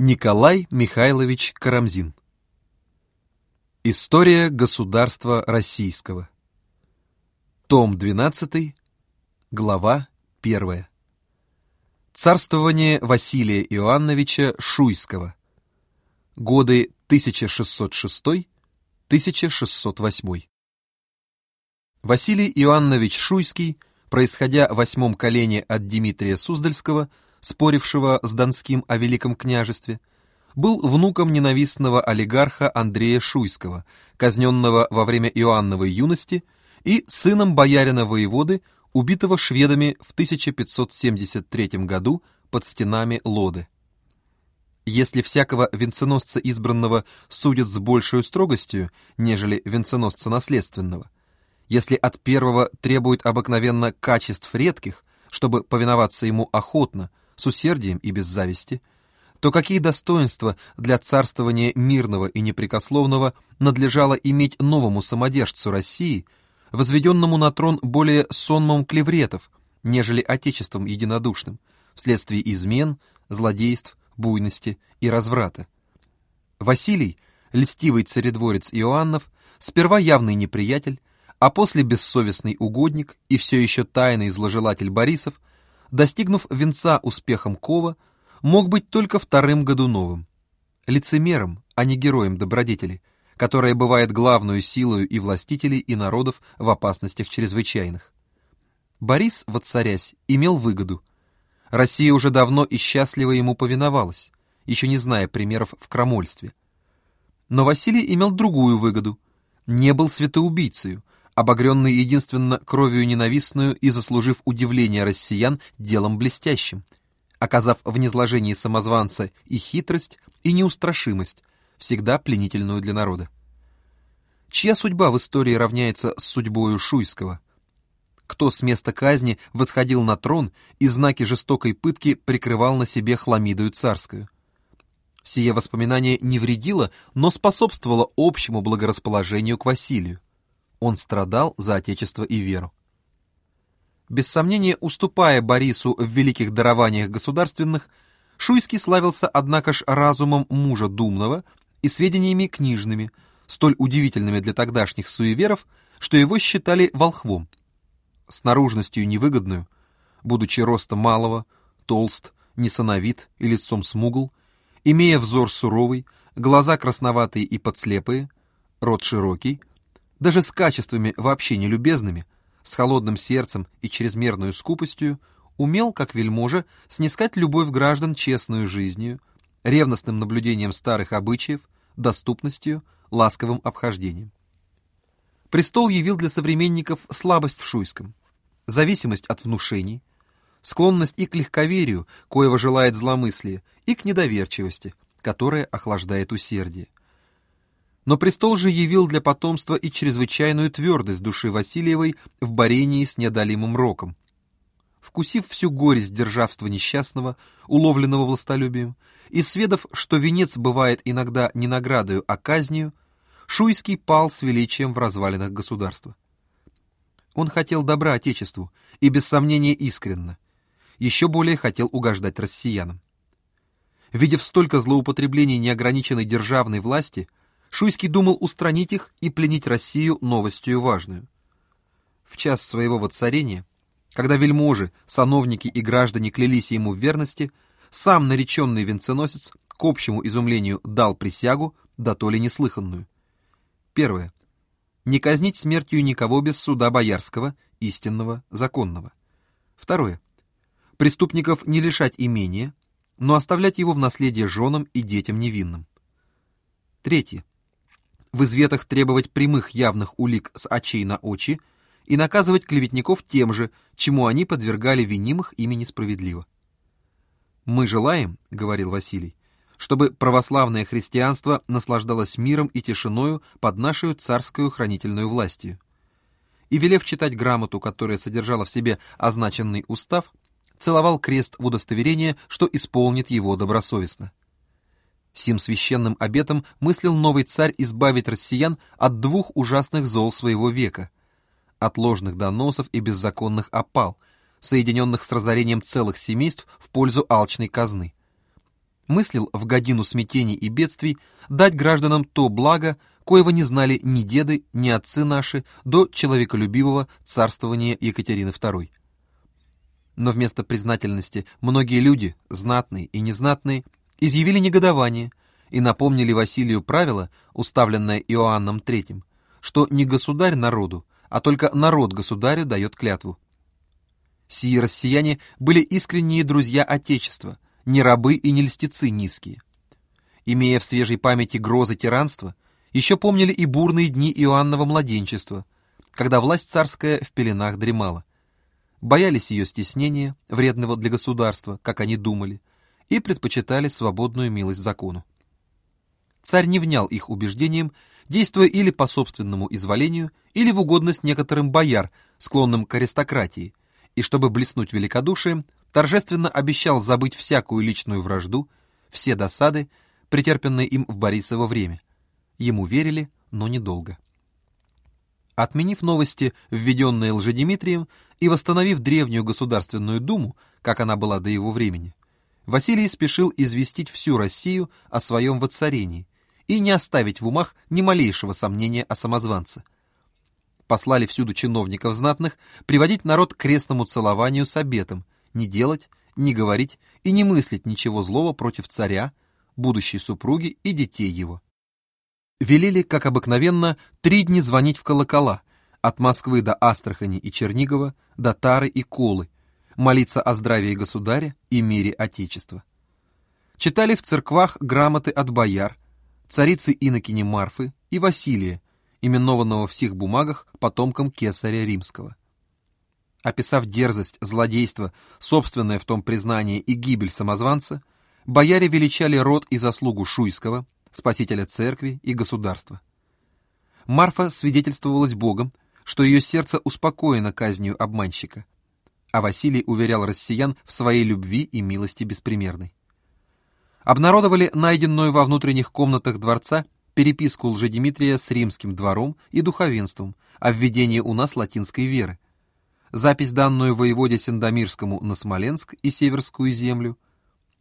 Николай Михайлович Карамзин. История государства российского. Том 12, глава 1 Царствование Василия Иоанновича Шуйского. Годы 1606-1608 Василий Иоаннович Шуйский, происходя в восьмом колене от Дмитрия Суздальского, спорившего с Донским о Великом княжестве, был внуком ненавистного олигарха Андрея Шуйского, казненного во время Иоанновой юности, и сыном боярина-воеводы, убитого шведами в 1573 году под стенами Лоды. Если всякого венценосца избранного судят с большей строгостью, нежели венценосца наследственного, если от первого требует обыкновенно качеств редких, чтобы повиноваться ему охотно, с усердием и без зависти, то какие достоинства для царствования мирного и непрекословного надлежало иметь новому самодержцу России, возведенному на трон более сонмом клевретов, нежели отечеством единодушным, вследствие измен, злодейств, буйности и разврата. Василий, льстивый царедворец Иоаннов, сперва явный неприятель, а после бессовестный угодник и все еще тайный зложелатель Борисов, достигнув венца успехом Кова, мог быть только вторым Годуновым, лицемером, а не героем добродетели, которая бывает главную силою и властителей, и народов в опасностях чрезвычайных. Борис, воцарясь, имел выгоду. Россия уже давно и счастливо ему повиновалась, еще не зная примеров в крамольстве. Но Василий имел другую выгоду. Не был святоубийцею, обогренный единственно кровью ненавистную и заслужив удивление россиян делом блестящим, оказав в низложении самозванца и хитрость, и неустрашимость, всегда пленительную для народа. Чья судьба в истории равняется с судьбою Шуйского? Кто с места казни восходил на трон и знаки жестокой пытки прикрывал на себе хламидою царскую? Сие воспоминание не вредило, но способствовало общему благорасположению к Василию. Он страдал за отечество и веру. Без сомнения, уступая Борису в великих дарованиях государственных, Шуйский славился, однако ж, разумом мужа думного и сведениями книжными, столь удивительными для тогдашних суеверов, что его считали волхвом. С наружностью невыгодную, будучи роста малого, толст, несановит и лицом смугл, имея взор суровый, глаза красноватые и подслепые, рот широкий, даже с качествами вообще нелюбезными, с холодным сердцем и чрезмерную скупостью, умел, как вельможа, снискать любовь граждан честную жизнью, ревностным наблюдением старых обычаев, доступностью, ласковым обхождением. Престол явил для современников слабость в Шуйском, зависимость от внушений, склонность и к легковерию, коего желает зломыслие, и к недоверчивости, которая охлаждает усердие. Но престол же явил для потомства и чрезвычайную твердость души Васильевой в борении с неодолимым роком. Вкусив всю горесть державства несчастного, уловленного властолюбием, и сведав, что венец бывает иногда не наградою, а казнью, Шуйский пал с величием в развалинах государства. Он хотел добра Отечеству, и без сомнения искренно. Еще более хотел угождать россиянам. Видев столько злоупотреблений неограниченной державной власти, Шуйский думал устранить их и пленить Россию новостью важную. В час своего воцарения, когда вельможи, сановники и граждане клялись ему в верности, сам нареченный венценосец к общему изумлению дал присягу, да то ли неслыханную. Первое. Не казнить смертью никого без суда боярского, истинного, законного. Второе. Преступников не лишать имения, но оставлять его в наследие женам и детям невинным. Третье в изветах требовать прямых явных улик с очей на очи и наказывать клеветников тем же, чему они подвергали винимых ими несправедливо. «Мы желаем, — говорил Василий, — чтобы православное христианство наслаждалось миром и тишиною под нашу царскую хранительную властью». И, велев читать грамоту, которая содержала в себе означенный устав, целовал крест в удостоверение, что исполнит его добросовестно. Сим священным обетом мыслил новый царь избавить россиян от двух ужасных зол своего века — от ложных доносов и беззаконных опал, соединенных с разорением целых семейств в пользу алчной казны. мыслил в годину смятений и бедствий дать гражданам то благо, коего не знали ни деды, ни отцы наши до человеколюбивого царствования Екатерины II. Но вместо признательности многие люди, знатные и незнатные, изъявили негодование и напомнили Василию правило, уставленное Иоанном III, что не государь народу, а только народ государю дает клятву. Сии россияне были искренние друзья Отечества, не рабы и не льстецы низкие. Имея в свежей памяти грозы тиранства, еще помнили и бурные дни Иоаннова младенчества, когда власть царская в пеленах дремала. Боялись ее стеснения, вредного для государства, как они думали, и предпочитали свободную милость закону. Царь не внял их убеждениям, действуя или по собственному изволению, или в угодность некоторым бояр, склонным к аристократии, и чтобы блеснуть великодушием, торжественно обещал забыть всякую личную вражду, все досады, претерпенные им в Борисово время. Ему верили, но недолго. Отменив новости, введенные Лжедимитрием, и восстановив древнюю Государственную Думу, как она была до его времени, Василий спешил известить всю Россию о своем воцарении и не оставить в умах ни малейшего сомнения о самозванце. Послали всюду чиновников знатных приводить народ к крестному целованию с обетом, не делать, не говорить и не мыслить ничего злого против царя, будущей супруги и детей его. Велели, как обыкновенно, три дни звонить в колокола, от Москвы до Астрахани и Чернигова, до Тары и Колы, молиться о здравии государя и мире Отечества. Читали в церквах грамоты от бояр, царицы Инокини Марфы и Василия, именованного в сих бумагах потомком кесаря римского описав дерзость, злодейство, собственное в том признание и гибель самозванца, бояре величали род и заслугу Шуйского, спасителя церкви и государства. Марфа свидетельствовалась Богом, что ее сердце успокоено казнью обманщика, а Василий уверял россиян в своей любви и милости беспримерной. Обнародовали найденную во внутренних комнатах дворца переписку Лжедимитрия с римским двором и духовенством о введении у нас латинской веры, запись данную воеводе Сендомирскому на Смоленск и Северскую землю,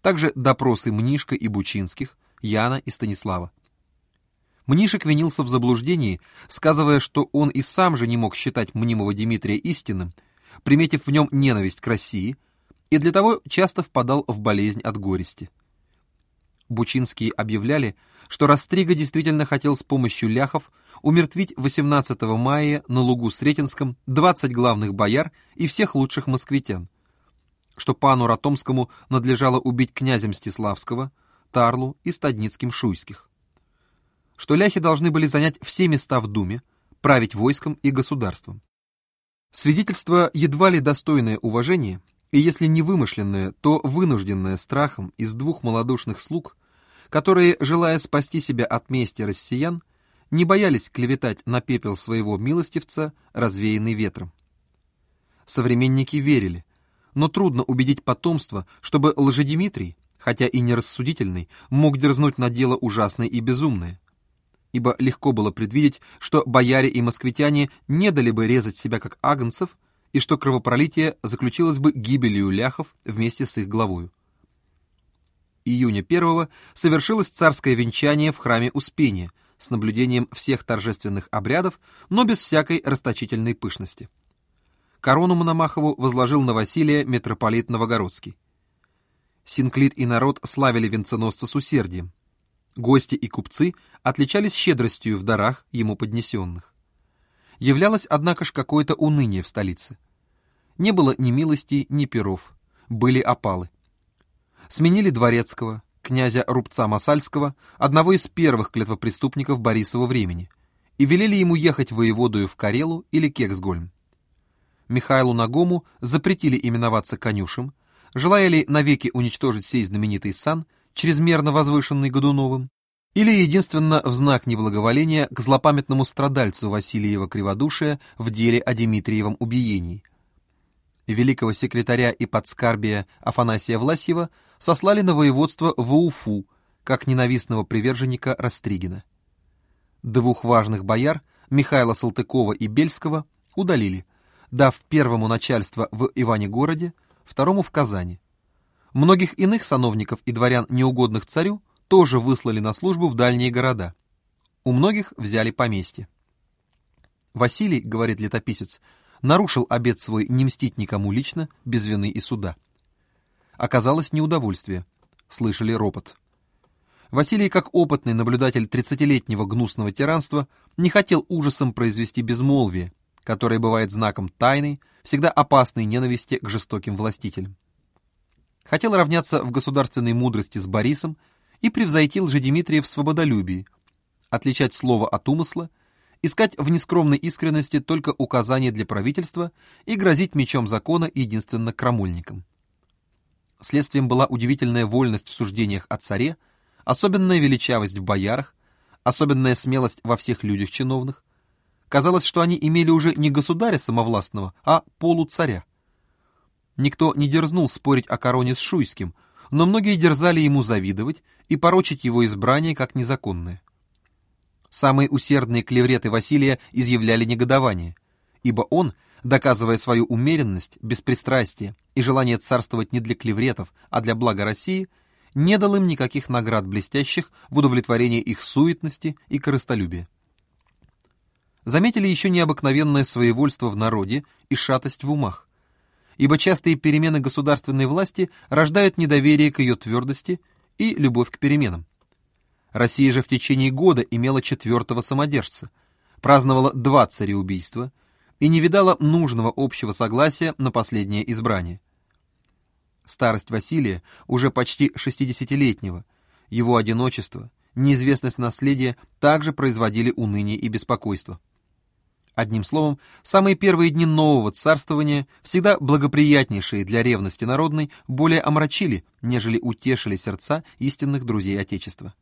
также допросы Мнишка и Бучинских, Яна и Станислава. Мнишек винился в заблуждении, сказывая, что он и сам же не мог считать мнимого Дмитрия истинным, приметив в нем ненависть к России, и для того часто впадал в болезнь от горести. Бучинские объявляли, что Растрига действительно хотел с помощью ляхов умертвить 18 мая на лугу Сретенском 20 главных бояр и всех лучших москвитян, что пану Ратомскому надлежало убить князя Мстиславского, Тарлу и Стадницким Шуйских, что ляхи должны были занять все места в Думе, править войском и государством. Свидетельство едва ли достойное уважения, и если не вымышленное, то вынужденное страхом из двух малодушных слуг, которые, желая спасти себя от мести россиян, не боялись клеветать на пепел своего милостивца, развеянный ветром. Современники верили, но трудно убедить потомство, чтобы Лжедимитрий, хотя и нерассудительный, мог дерзнуть на дело ужасное и безумное. Ибо легко было предвидеть, что бояре и москвитяне не дали бы резать себя как агнцев, и что кровопролитие заключилось бы гибелью ляхов вместе с их главою. Июня 1 совершилось царское венчание в храме Успения – с наблюдением всех торжественных обрядов, но без всякой расточительной пышности. Корону Мономахову возложил на Василия митрополит Новогородский. Синклит и народ славили венценосца с усердием. Гости и купцы отличались щедростью в дарах ему поднесенных. Являлось, однако ж, какое-то уныние в столице. Не было ни милости, ни перов. Были опалы. Сменили дворецкого, князя Рубца Масальского, одного из первых клетвопреступников Борисова времени, и велели ему ехать воеводою в Карелу или Кексгольм. Михайлу Нагому запретили именоваться конюшем, желая ли навеки уничтожить сей знаменитый сан, чрезмерно возвышенный Годуновым, или единственно в знак неблаговоления к злопамятному страдальцу Васильева Криводушия в деле о Дмитриевом убиении. Великого секретаря и подскарбия Афанасия Власьева сослали на воеводство в Уфу, как ненавистного приверженника Растригина. Двух важных бояр, Михаила Салтыкова и Бельского, удалили, дав первому начальство в Иване-городе, второму в Казани. Многих иных сановников и дворян, неугодных царю, тоже выслали на службу в дальние города. У многих взяли поместье. Василий, говорит летописец, нарушил обет свой не мстить никому лично, без вины и суда. Оказалось неудовольствие. Слышали ропот. Василий, как опытный наблюдатель тридцатилетнего гнусного тиранства, не хотел ужасом произвести безмолвие, которое бывает знаком тайной, всегда опасной ненависти к жестоким властителям. Хотел равняться в государственной мудрости с Борисом и превзойти Лжедимитрия в свободолюбии, отличать слово от умысла, искать в нескромной искренности только указания для правительства и грозить мечом закона единственно крамольникам. Следствием была удивительная вольность в суждениях о царе, особенная величавость в боярах, особенная смелость во всех людях чиновных. Казалось, что они имели уже не государя самовластного, а полуцаря. Никто не дерзнул спорить о короне с Шуйским, но многие дерзали ему завидовать и порочить его избрание как незаконное. Самые усердные клевреты Василия изъявляли негодование, ибо он, доказывая свою умеренность, беспристрастие и желание царствовать не для клевретов, а для блага России, не дал им никаких наград блестящих в удовлетворении их суетности и корыстолюбия. Заметили еще необыкновенное своевольство в народе и шатость в умах ибо частые перемены государственной власти рождают недоверие к ее твердости и любовь к переменам. Россия же в течение года имела четвертого самодержца, праздновала два цареубийства и не видала нужного общего согласия на последнее избрание. Старость Василия, уже почти 60-летнего, его одиночество, неизвестность наследия также производили уныние и беспокойство. Одним словом, самые первые дни нового царствования, всегда благоприятнейшие для ревности народной, более омрачили, нежели утешили сердца истинных друзей Отечества.